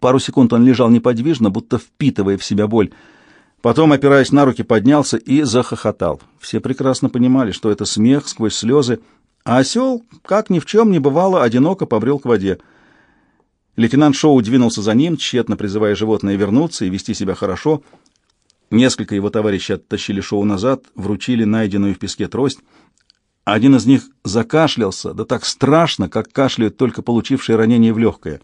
Пару секунд он лежал неподвижно, будто впитывая в себя боль. Потом, опираясь на руки, поднялся и захохотал. Все прекрасно понимали, что это смех сквозь слезы, а осел, как ни в чем не бывало, одиноко побрел к воде. Лейтенант Шоу двинулся за ним, тщетно призывая животное вернуться и вести себя хорошо. Несколько его товарищей оттащили Шоу назад, вручили найденную в песке трость. Один из них закашлялся, да так страшно, как кашляют только получившие ранение в легкое.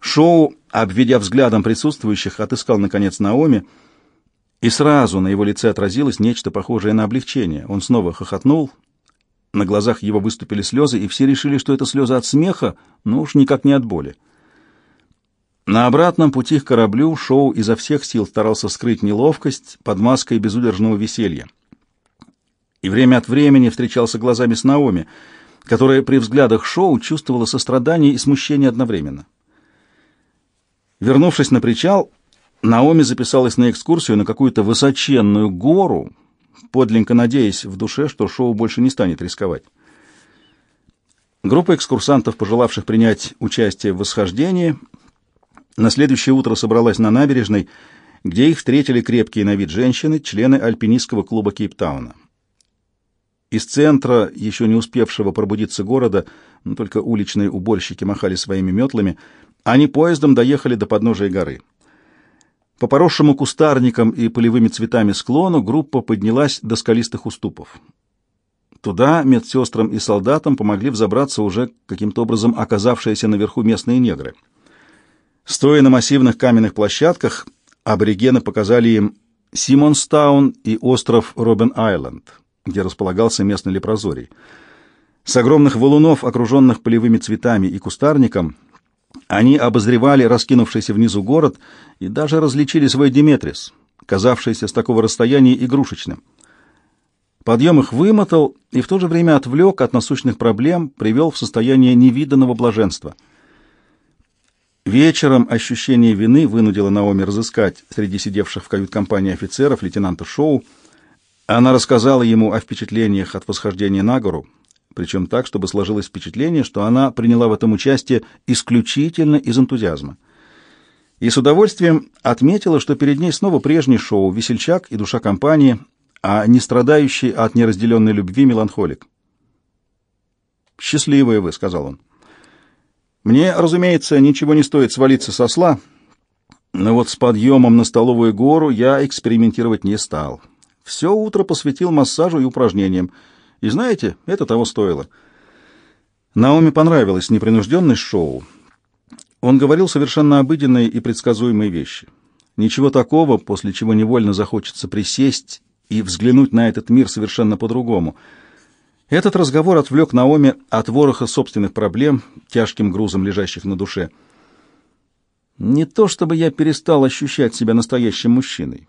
Шоу, обведя взглядом присутствующих, отыскал, наконец, Наоми, и сразу на его лице отразилось нечто похожее на облегчение. Он снова хохотнул, на глазах его выступили слезы, и все решили, что это слезы от смеха, но уж никак не от боли. На обратном пути к кораблю Шоу изо всех сил старался скрыть неловкость под маской безудержного веселья. И время от времени встречался глазами с Наоми, которая при взглядах Шоу чувствовала сострадание и смущение одновременно. Вернувшись на причал, Наоми записалась на экскурсию на какую-то высоченную гору, подлинно надеясь в душе, что шоу больше не станет рисковать. Группа экскурсантов, пожелавших принять участие в восхождении, на следующее утро собралась на набережной, где их встретили крепкие на вид женщины, члены альпинистского клуба Кейптауна. Из центра, еще не успевшего пробудиться города, но только уличные уборщики махали своими метлами, они поездом доехали до подножия горы. По поросшему кустарникам и полевыми цветами склону группа поднялась до скалистых уступов. Туда медсестрам и солдатам помогли взобраться уже каким-то образом оказавшиеся наверху местные негры. Стоя на массивных каменных площадках, аборигены показали им Симонстаун и остров Робен-Айленд, где располагался местный лепрозорий. С огромных валунов, окруженных полевыми цветами и кустарником, они обозревали раскинувшийся внизу город и даже различили свой Диметрис, казавшийся с такого расстояния игрушечным. Подъем их вымотал и в то же время отвлек от насущных проблем, привел в состояние невиданного блаженства. Вечером ощущение вины вынудило Наоми разыскать среди сидевших в кают-компании офицеров лейтенанта Шоу. Она рассказала ему о впечатлениях от восхождения на гору, причем так, чтобы сложилось впечатление, что она приняла в этом участие исключительно из энтузиазма. И с удовольствием отметила, что перед ней снова прежний шоу «Весельчак» и душа компании, а не страдающий от неразделенной любви меланхолик. «Счастливые вы», — сказал он. «Мне, разумеется, ничего не стоит свалиться со сла, но вот с подъемом на столовую гору я экспериментировать не стал. Все утро посвятил массажу и упражнениям, и знаете, это того стоило. Наоми понравилась непринужденность шоу. Он говорил совершенно обыденные и предсказуемые вещи. Ничего такого, после чего невольно захочется присесть и взглянуть на этот мир совершенно по-другому. Этот разговор отвлек Наоми от вороха собственных проблем, тяжким грузом лежащих на душе. Не то чтобы я перестал ощущать себя настоящим мужчиной.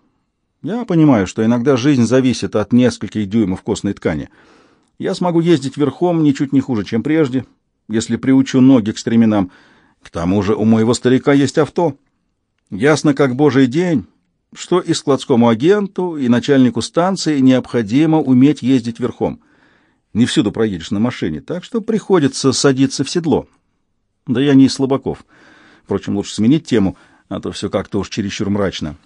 Я понимаю, что иногда жизнь зависит от нескольких дюймов костной ткани — я смогу ездить верхом ничуть не хуже, чем прежде, если приучу ноги к стременам. К тому же у моего старика есть авто. Ясно как божий день, что и складскому агенту, и начальнику станции необходимо уметь ездить верхом. Не всюду проедешь на машине, так что приходится садиться в седло. Да я не из слабаков. Впрочем, лучше сменить тему, а то все как-то уж чересчур мрачно.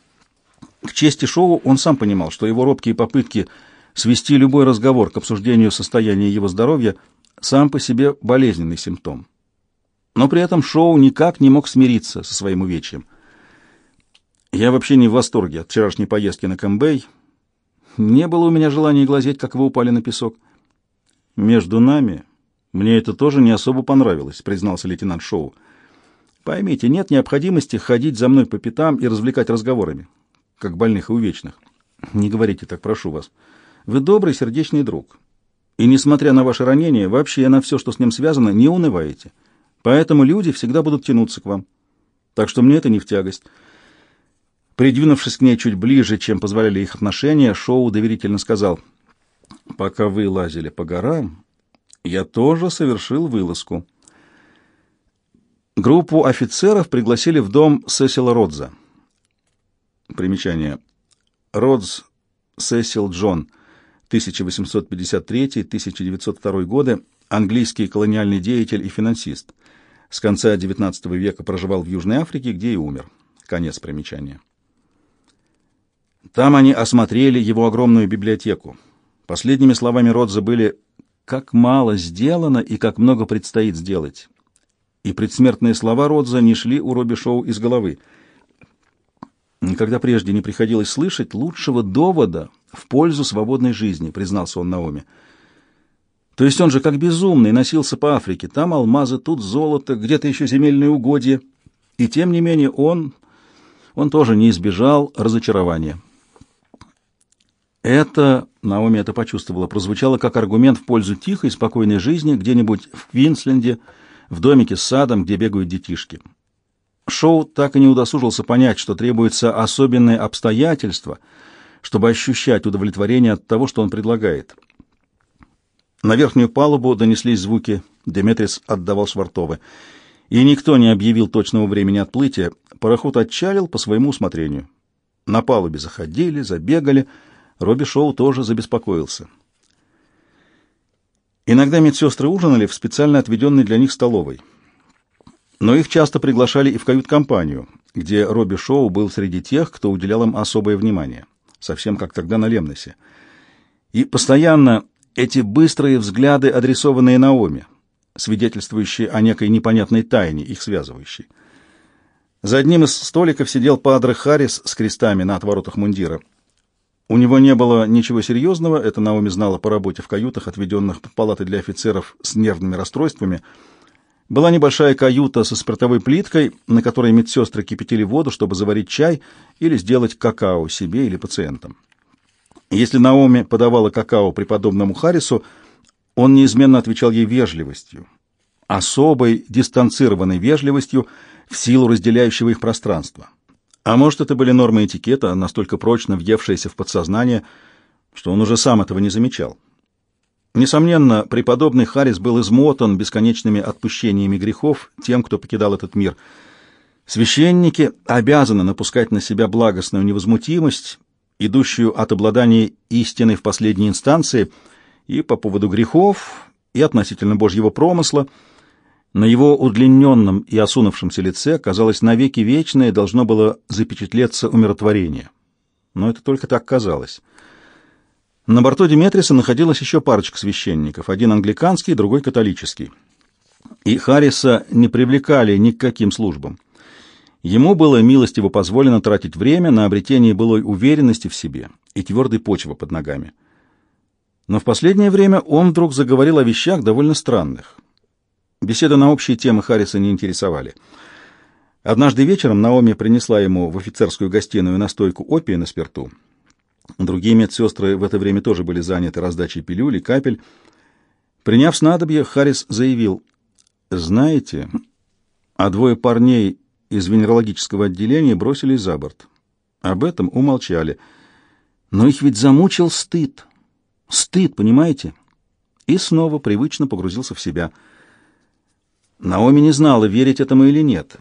К чести шоу он сам понимал, что его робкие попытки свести любой разговор к обсуждению состояния его здоровья сам по себе болезненный симптом. Но при этом Шоу никак не мог смириться со своим увечьем. Я вообще не в восторге от вчерашней поездки на Кэмбэй. Не было у меня желания глазеть, как вы упали на песок. Между нами мне это тоже не особо понравилось, признался лейтенант Шоу. Поймите, нет необходимости ходить за мной по пятам и развлекать разговорами, как больных и увечных. Не говорите так, прошу вас. Вы добрый, сердечный друг. И, несмотря на ваше ранение, вообще на все, что с ним связано, не унываете. Поэтому люди всегда будут тянуться к вам. Так что мне это не в тягость. Придвинувшись к ней чуть ближе, чем позволяли их отношения, Шоу доверительно сказал, «Пока вы лазили по горам, я тоже совершил вылазку». Группу офицеров пригласили в дом Сесила Родза. Примечание. Родз Сесил Джон – 1853-1902 годы, английский колониальный деятель и финансист. С конца XIX века проживал в Южной Африке, где и умер. Конец примечания. Там они осмотрели его огромную библиотеку. Последними словами Родза были «как мало сделано и как много предстоит сделать». И предсмертные слова Родза не шли у Робби Шоу из головы. Никогда прежде не приходилось слышать лучшего довода в пользу свободной жизни, признался он Наоми. То есть он же как безумный носился по Африке. Там алмазы, тут золото, где-то еще земельные угодья. И тем не менее он, он тоже не избежал разочарования. Это, Наоми это почувствовала, прозвучало как аргумент в пользу тихой, спокойной жизни где-нибудь в Квинсленде, в домике с садом, где бегают детишки. Шоу так и не удосужился понять, что требуется особенные обстоятельства, чтобы ощущать удовлетворение от того, что он предлагает. На верхнюю палубу донеслись звуки, Деметрис отдавал швартовы. И никто не объявил точного времени отплытия, пароход отчалил по своему усмотрению. На палубе заходили, забегали, Робби Шоу тоже забеспокоился. Иногда медсестры ужинали в специально отведенной для них столовой. Но их часто приглашали и в кают-компанию, где Робби Шоу был среди тех, кто уделял им особое внимание, совсем как тогда на Лемносе. И постоянно эти быстрые взгляды, адресованные Наоми, свидетельствующие о некой непонятной тайне, их связывающей. За одним из столиков сидел Падре Харрис с крестами на отворотах мундира — у него не было ничего серьезного, это Наоми знала по работе в каютах, отведенных в палаты для офицеров с нервными расстройствами. Была небольшая каюта со спиртовой плиткой, на которой медсестры кипятили воду, чтобы заварить чай или сделать какао себе или пациентам. Если Наоми подавала какао преподобному Харрису, он неизменно отвечал ей вежливостью, особой дистанцированной вежливостью в силу разделяющего их пространства. А может, это были нормы этикета, настолько прочно въевшиеся в подсознание, что он уже сам этого не замечал. Несомненно, преподобный Харрис был измотан бесконечными отпущениями грехов тем, кто покидал этот мир. Священники обязаны напускать на себя благостную невозмутимость, идущую от обладания истиной в последней инстанции, и по поводу грехов, и относительно Божьего промысла — на его удлиненном и осунувшемся лице, казалось, навеки вечное должно было запечатлеться умиротворение. Но это только так казалось. На борту Диметриса находилась еще парочка священников, один англиканский, другой католический. И Харриса не привлекали ни к каким службам. Ему было милостиво позволено тратить время на обретение былой уверенности в себе и твердой почвы под ногами. Но в последнее время он вдруг заговорил о вещах довольно странных. Беседы на общие темы Харриса не интересовали. Однажды вечером Наоми принесла ему в офицерскую гостиную настойку опия на спирту. Другие медсестры в это время тоже были заняты раздачей пилюль капель. Приняв снадобье, Харрис заявил, «Знаете, а двое парней из венерологического отделения бросились за борт. Об этом умолчали. Но их ведь замучил стыд. Стыд, понимаете?» И снова привычно погрузился в себя – Наоми не знала, верить этому или нет.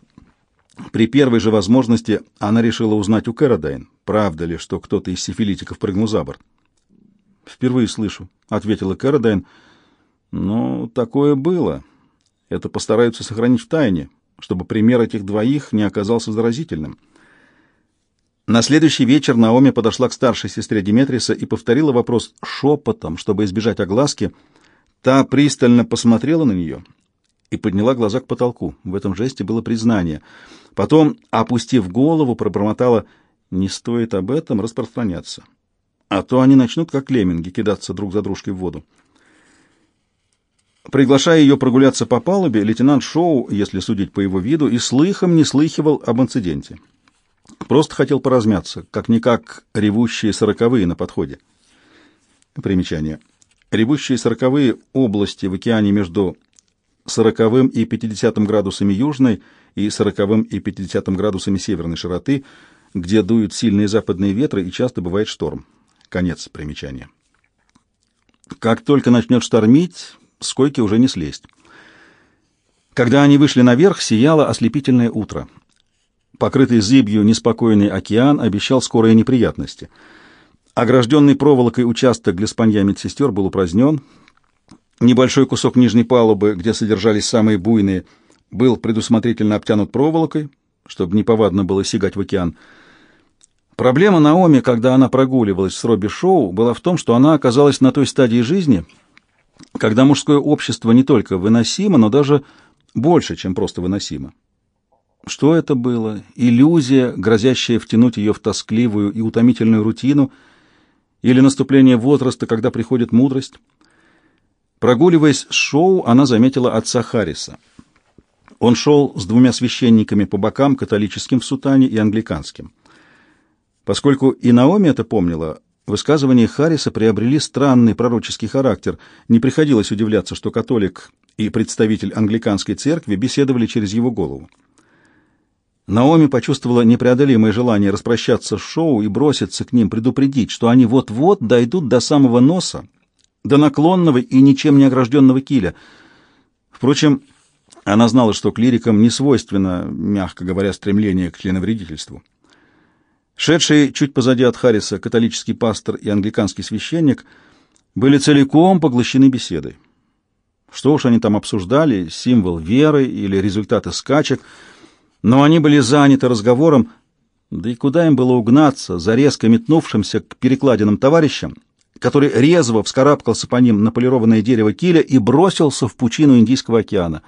При первой же возможности она решила узнать у Кэродайн, правда ли, что кто-то из сифилитиков прыгнул за борт. «Впервые слышу», — ответила Кэродайн. «Ну, такое было. Это постараются сохранить в тайне, чтобы пример этих двоих не оказался заразительным». На следующий вечер Наоми подошла к старшей сестре Диметриса и повторила вопрос шепотом, чтобы избежать огласки. Та пристально посмотрела на нее и подняла глаза к потолку. В этом жесте было признание. Потом, опустив голову, пробормотала «Не стоит об этом распространяться, а то они начнут, как лемминги, кидаться друг за дружкой в воду». Приглашая ее прогуляться по палубе, лейтенант Шоу, если судить по его виду, и слыхом не слыхивал об инциденте. Просто хотел поразмяться, как-никак ревущие сороковые на подходе. Примечание. Ревущие сороковые области в океане между сороковым и 50 градусами южной и сороковым и 50 градусами северной широты, где дуют сильные западные ветры и часто бывает шторм. Конец примечания. Как только начнет штормить, с койки уже не слезть. Когда они вышли наверх, сияло ослепительное утро. Покрытый зыбью неспокойный океан обещал скорые неприятности. Огражденный проволокой участок для спанья медсестер был упразднен — Небольшой кусок нижней палубы, где содержались самые буйные, был предусмотрительно обтянут проволокой, чтобы неповадно было сигать в океан. Проблема Наоми, когда она прогуливалась с Робби Шоу, была в том, что она оказалась на той стадии жизни, когда мужское общество не только выносимо, но даже больше, чем просто выносимо. Что это было? Иллюзия, грозящая втянуть ее в тоскливую и утомительную рутину, или наступление возраста, когда приходит мудрость? Прогуливаясь с шоу, она заметила отца Харриса. Он шел с двумя священниками по бокам, католическим в сутане и англиканским. Поскольку и Наоми это помнила, высказывания Харриса приобрели странный пророческий характер. Не приходилось удивляться, что католик и представитель англиканской церкви беседовали через его голову. Наоми почувствовала непреодолимое желание распрощаться с шоу и броситься к ним, предупредить, что они вот-вот дойдут до самого носа, до наклонного и ничем не огражденного киля. Впрочем, она знала, что клирикам не свойственно, мягко говоря, стремление к членовредительству. Шедшие чуть позади от Харриса католический пастор и англиканский священник были целиком поглощены беседой. Что уж они там обсуждали, символ веры или результаты скачек — но они были заняты разговором, да и куда им было угнаться за резко метнувшимся к перекладинам товарищам, который резво вскарабкался по ним на полированное дерево киля и бросился в пучину Индийского океана.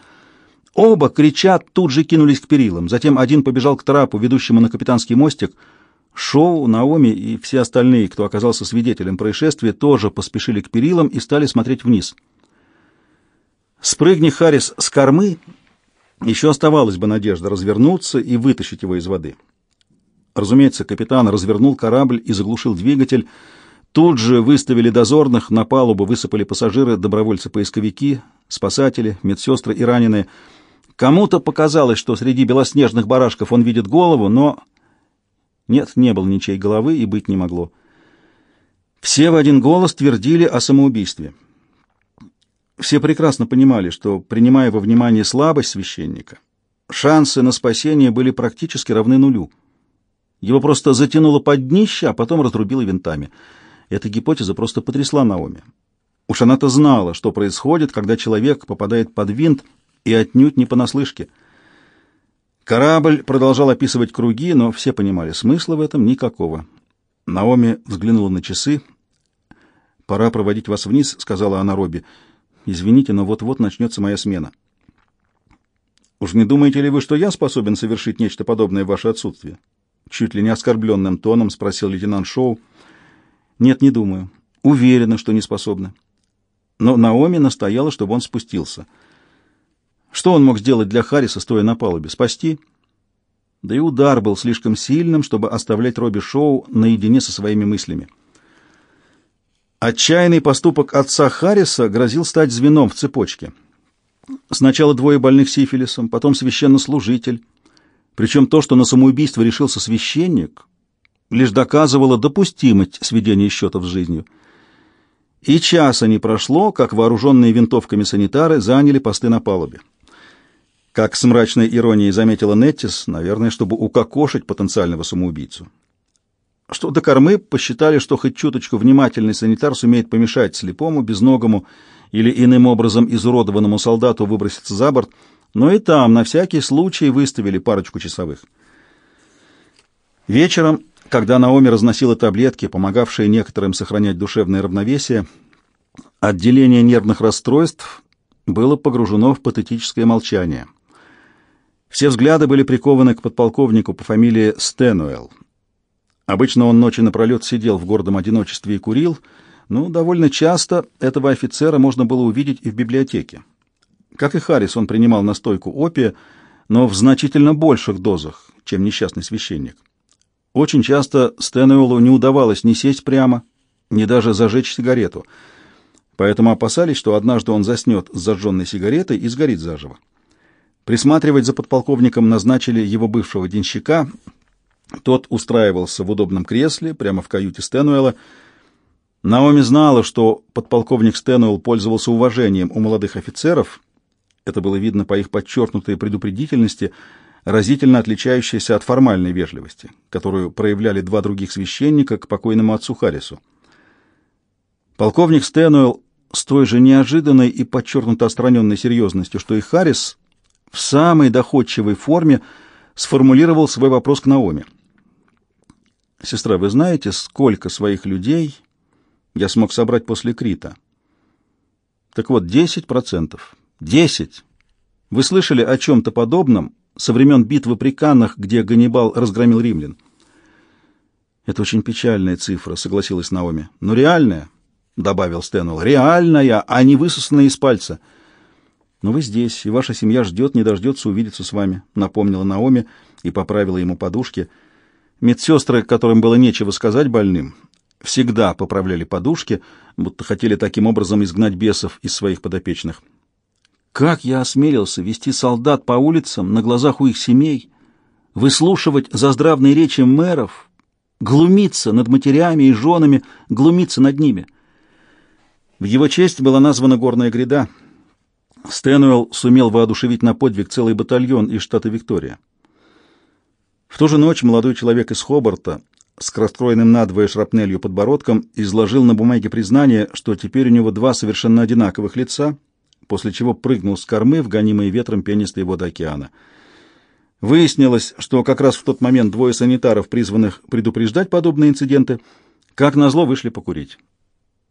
Оба, кричат, тут же кинулись к перилам. Затем один побежал к трапу, ведущему на капитанский мостик. Шоу, Наоми и все остальные, кто оказался свидетелем происшествия, тоже поспешили к перилам и стали смотреть вниз. Спрыгни Харрис с кормы, еще оставалась бы надежда развернуться и вытащить его из воды. Разумеется, капитан развернул корабль и заглушил двигатель. Тут же выставили дозорных, на палубу высыпали пассажиры, добровольцы-поисковики, спасатели, медсестры и раненые. Кому-то показалось, что среди белоснежных барашков он видит голову, но... Нет, не было ничьей головы и быть не могло. Все в один голос твердили о самоубийстве. Все прекрасно понимали, что, принимая во внимание слабость священника, шансы на спасение были практически равны нулю. Его просто затянуло под днище, а потом разрубило винтами. Эта гипотеза просто потрясла Наоми. Уж она-то знала, что происходит, когда человек попадает под винт, и отнюдь не понаслышке. Корабль продолжал описывать круги, но все понимали, смысла в этом никакого. Наоми взглянула на часы. «Пора проводить вас вниз», — сказала она Робби. Извините, но вот-вот начнется моя смена. Уж не думаете ли вы, что я способен совершить нечто подобное в ваше отсутствие? Чуть ли не оскорбленным тоном спросил лейтенант Шоу. Нет, не думаю. Уверена, что не способна. Но Наоми настояла, чтобы он спустился. Что он мог сделать для Харриса, стоя на палубе? Спасти? Да и удар был слишком сильным, чтобы оставлять Робби Шоу наедине со своими мыслями. Отчаянный поступок отца Харриса грозил стать звеном в цепочке. Сначала двое больных сифилисом, потом священнослужитель. Причем то, что на самоубийство решился священник, лишь доказывало допустимость сведения счетов с жизнью. И часа не прошло, как вооруженные винтовками санитары заняли посты на палубе. Как с мрачной иронией заметила Неттис, наверное, чтобы укокошить потенциального самоубийцу. Что до кормы, посчитали, что хоть чуточку внимательный санитар сумеет помешать слепому, безногому или иным образом изуродованному солдату выброситься за борт, но и там на всякий случай выставили парочку часовых. Вечером, когда Наоми разносила таблетки, помогавшие некоторым сохранять душевное равновесие, отделение нервных расстройств было погружено в патетическое молчание. Все взгляды были прикованы к подполковнику по фамилии Стенуэлл. Обычно он ночи напролет сидел в гордом одиночестве и курил, но довольно часто этого офицера можно было увидеть и в библиотеке. Как и Харрис, он принимал настойку опия, но в значительно больших дозах, чем несчастный священник. Очень часто Стэнуэлу не удавалось ни сесть прямо, ни даже зажечь сигарету, поэтому опасались, что однажды он заснет с зажженной сигаретой и сгорит заживо. Присматривать за подполковником назначили его бывшего денщика, тот устраивался в удобном кресле прямо в каюте Стэнуэла. Наоми знала, что подполковник Стэнуэлл пользовался уважением у молодых офицеров. Это было видно по их подчеркнутой предупредительности, разительно отличающейся от формальной вежливости, которую проявляли два других священника к покойному отцу Харрису. Полковник Стэнуэлл с той же неожиданной и подчеркнуто отстраненной серьезностью, что и Харрис, в самой доходчивой форме сформулировал свой вопрос к Наоми. «Сестра, вы знаете, сколько своих людей я смог собрать после Крита?» «Так вот, десять процентов. Десять! Вы слышали о чем-то подобном со времен битвы при Каннах, где Ганнибал разгромил римлян?» «Это очень печальная цифра», — согласилась Наоми. «Но реальная», — добавил Стэнуэлл. «Реальная, а не высосанная из пальца». «Но вы здесь, и ваша семья ждет, не дождется увидеться с вами», — напомнила Наоми и поправила ему подушки. Медсестры, которым было нечего сказать больным, всегда поправляли подушки, будто хотели таким образом изгнать бесов из своих подопечных. «Как я осмелился вести солдат по улицам на глазах у их семей, выслушивать заздравные речи мэров, глумиться над матерями и женами, глумиться над ними. В его честь была названа горная гряда. Стэнуэлл сумел воодушевить на подвиг целый батальон из штата Виктория. В ту же ночь молодой человек из Хобарта с раскроенным надвое шрапнелью подбородком изложил на бумаге признание, что теперь у него два совершенно одинаковых лица, после чего прыгнул с кормы в гонимые ветром пенистой воды океана — Выяснилось, что как раз в тот момент двое санитаров, призванных предупреждать подобные инциденты, как назло вышли покурить.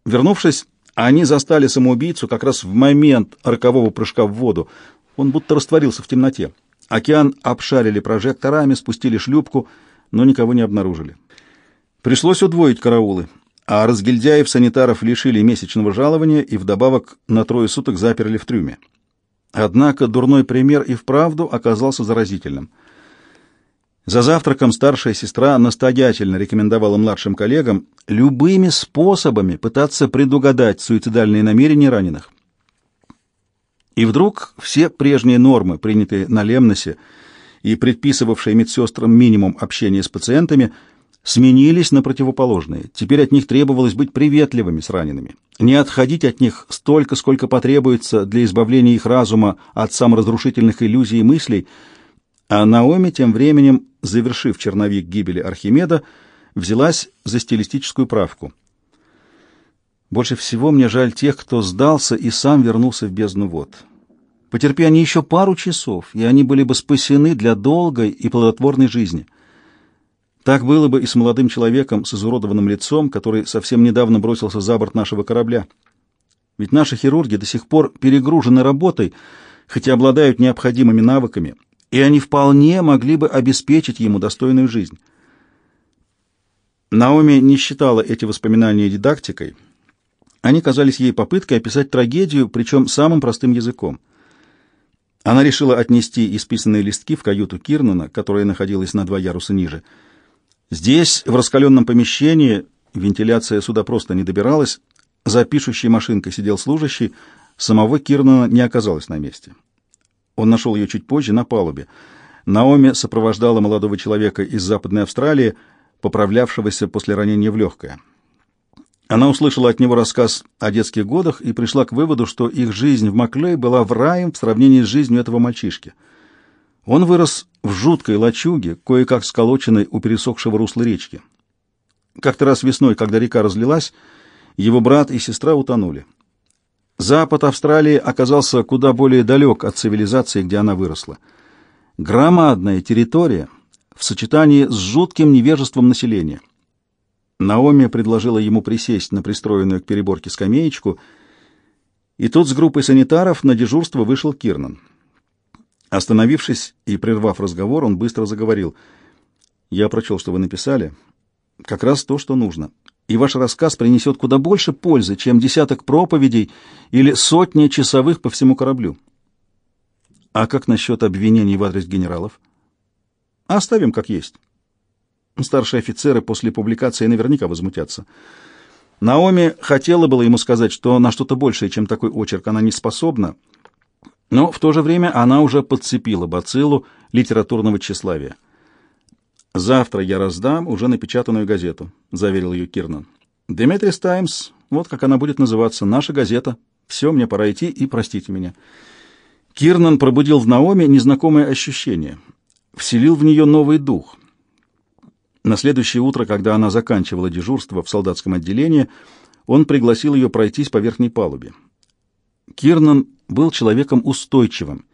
Вернувшись, они застали самоубийцу как раз в момент рокового прыжка в воду. Он будто растворился в темноте. Океан обшарили прожекторами, спустили шлюпку, но никого не обнаружили. Пришлось удвоить караулы, а разгильдяев-санитаров лишили месячного жалования и вдобавок на трое суток заперли в трюме. Однако дурной пример и вправду оказался заразительным. За завтраком старшая сестра настоятельно рекомендовала младшим коллегам любыми способами пытаться предугадать суицидальные намерения раненых. И вдруг все прежние нормы, принятые на Лемносе и предписывавшие медсестрам минимум общения с пациентами, сменились на противоположные. Теперь от них требовалось быть приветливыми с ранеными, не отходить от них столько, сколько потребуется для избавления их разума от саморазрушительных иллюзий и мыслей, а Наоми тем временем, завершив черновик гибели Архимеда, взялась за стилистическую правку. Больше всего мне жаль тех, кто сдался и сам вернулся в бездну вод. Потерпи они еще пару часов, и они были бы спасены для долгой и плодотворной жизни — так было бы и с молодым человеком с изуродованным лицом, который совсем недавно бросился за борт нашего корабля. Ведь наши хирурги до сих пор перегружены работой, хотя обладают необходимыми навыками, и они вполне могли бы обеспечить ему достойную жизнь. Наоми не считала эти воспоминания дидактикой. Они казались ей попыткой описать трагедию, причем самым простым языком. Она решила отнести исписанные листки в каюту Кирнана, которая находилась на два яруса ниже — Здесь, в раскаленном помещении, вентиляция сюда просто не добиралась, за пишущей машинкой сидел служащий, самого Кирнана не оказалось на месте. Он нашел ее чуть позже на палубе. Наоми сопровождала молодого человека из Западной Австралии, поправлявшегося после ранения в легкое. Она услышала от него рассказ о детских годах и пришла к выводу, что их жизнь в Маклей была в рае в сравнении с жизнью этого мальчишки — он вырос в жуткой лачуге, кое-как сколоченной у пересохшего русла речки. Как-то раз весной, когда река разлилась, его брат и сестра утонули. Запад Австралии оказался куда более далек от цивилизации, где она выросла. Громадная территория в сочетании с жутким невежеством населения. Наоми предложила ему присесть на пристроенную к переборке скамеечку, и тут с группой санитаров на дежурство вышел Кирнан. Остановившись и прервав разговор, он быстро заговорил. «Я прочел, что вы написали. Как раз то, что нужно. И ваш рассказ принесет куда больше пользы, чем десяток проповедей или сотни часовых по всему кораблю. А как насчет обвинений в адрес генералов? Оставим как есть. Старшие офицеры после публикации наверняка возмутятся. Наоми хотела было ему сказать, что на что-то большее, чем такой очерк, она не способна, — но в то же время она уже подцепила бациллу литературного тщеславия. «Завтра я раздам уже напечатанную газету», — заверил ее Кирнан. «Деметрис Таймс, вот как она будет называться, наша газета. Все, мне пора идти, и простите меня». Кирнан пробудил в Наоме незнакомое ощущение, вселил в нее новый дух. На следующее утро, когда она заканчивала дежурство в солдатском отделении, он пригласил ее пройтись по верхней палубе. Кирнан был человеком устойчивым,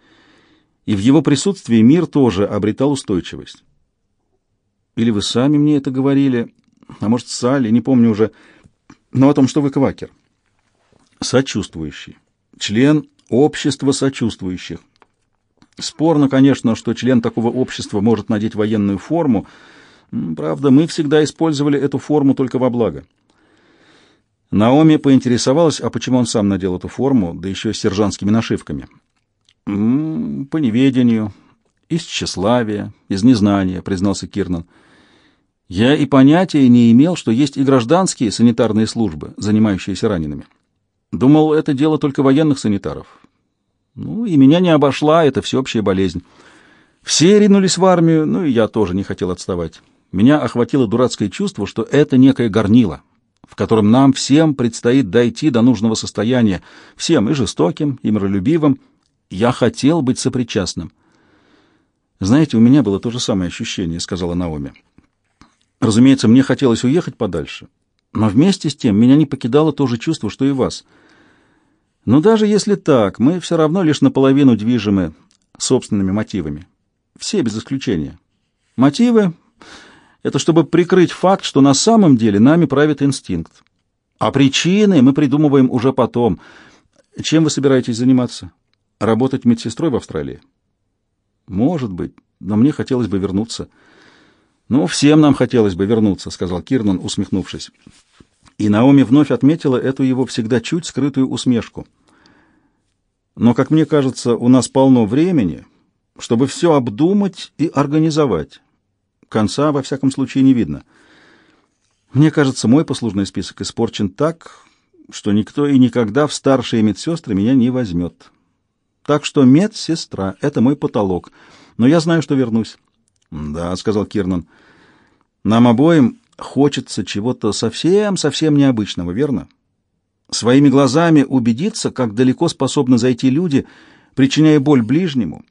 и в его присутствии мир тоже обретал устойчивость. Или вы сами мне это говорили, а может, Салли, не помню уже, но о том, что вы квакер. Сочувствующий. Член общества сочувствующих. Спорно, конечно, что член такого общества может надеть военную форму. Правда, мы всегда использовали эту форму только во благо. Наоми поинтересовалась, а почему он сам надел эту форму, да еще с сержантскими нашивками. «М -м, «По неведению, из тщеславия, из незнания», — признался Кирнан. «Я и понятия не имел, что есть и гражданские санитарные службы, занимающиеся ранеными. Думал, это дело только военных санитаров. Ну, и меня не обошла эта всеобщая болезнь. Все ринулись в армию, ну и я тоже не хотел отставать. Меня охватило дурацкое чувство, что это некое горнило, в котором нам всем предстоит дойти до нужного состояния, всем и жестоким, и миролюбивым. Я хотел быть сопричастным. «Знаете, у меня было то же самое ощущение», — сказала Наоми. «Разумеется, мне хотелось уехать подальше, но вместе с тем меня не покидало то же чувство, что и вас. Но даже если так, мы все равно лишь наполовину движимы собственными мотивами. Все без исключения. Мотивы это чтобы прикрыть факт, что на самом деле нами правит инстинкт. А причины мы придумываем уже потом. Чем вы собираетесь заниматься? Работать медсестрой в Австралии? Может быть, но мне хотелось бы вернуться. Ну, всем нам хотелось бы вернуться, сказал Кирнан, усмехнувшись. И Наоми вновь отметила эту его всегда чуть скрытую усмешку. Но, как мне кажется, у нас полно времени, чтобы все обдумать и организовать. Конца, во всяком случае, не видно. Мне кажется, мой послужной список испорчен так, что никто и никогда в старшие медсестры меня не возьмет. Так что медсестра — это мой потолок, но я знаю, что вернусь. — Да, — сказал Кирнан, — нам обоим хочется чего-то совсем-совсем необычного, верно? Своими глазами убедиться, как далеко способны зайти люди, причиняя боль ближнему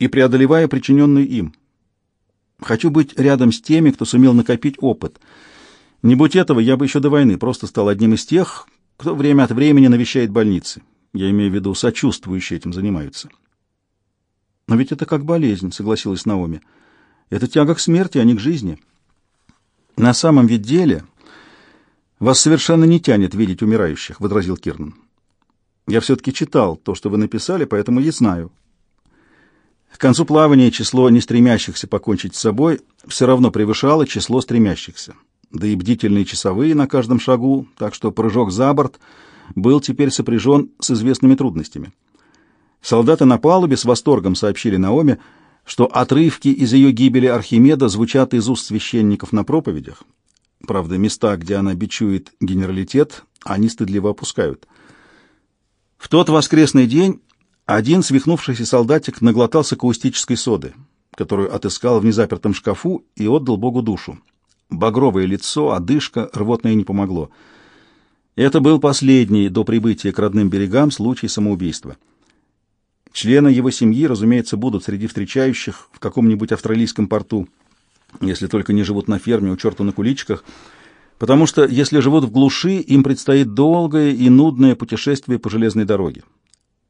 и преодолевая причиненную им. Хочу быть рядом с теми, кто сумел накопить опыт. Не будь этого, я бы еще до войны просто стал одним из тех, кто время от времени навещает больницы. Я имею в виду, сочувствующие этим занимаются. Но ведь это как болезнь, согласилась Наоми. Это тяга к смерти, а не к жизни. На самом ведь деле вас совершенно не тянет видеть умирающих, возразил Кирн. Я все-таки читал то, что вы написали, поэтому и знаю. К концу плавания число не стремящихся покончить с собой все равно превышало число стремящихся. Да и бдительные часовые на каждом шагу, так что прыжок за борт был теперь сопряжен с известными трудностями. Солдаты на палубе с восторгом сообщили Наоме, что отрывки из ее гибели Архимеда звучат из уст священников на проповедях. Правда, места, где она бичует генералитет, они стыдливо опускают. В тот воскресный день один свихнувшийся солдатик наглотался каустической соды, которую отыскал в незапертом шкафу и отдал Богу душу. Багровое лицо, одышка, рвотное не помогло. Это был последний до прибытия к родным берегам случай самоубийства. Члены его семьи, разумеется, будут среди встречающих в каком-нибудь австралийском порту, если только не живут на ферме у черта на куличках, потому что, если живут в глуши, им предстоит долгое и нудное путешествие по железной дороге.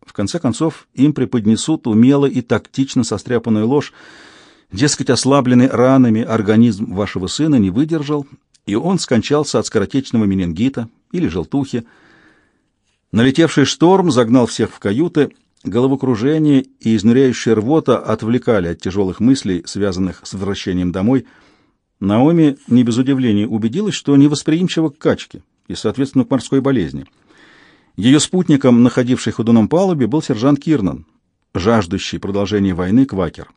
В конце концов, им преподнесут умело и тактично состряпанную ложь, дескать, ослабленный ранами организм вашего сына не выдержал, и он скончался от скоротечного менингита или желтухи. Налетевший шторм загнал всех в каюты, головокружение и изнуряющая рвота отвлекали от тяжелых мыслей, связанных с возвращением домой. Наоми не без удивления убедилась, что невосприимчива к качке и, соответственно, к морской болезни — ее спутником, находивший ходуном палубе, был сержант Кирнан, жаждущий продолжения войны квакер.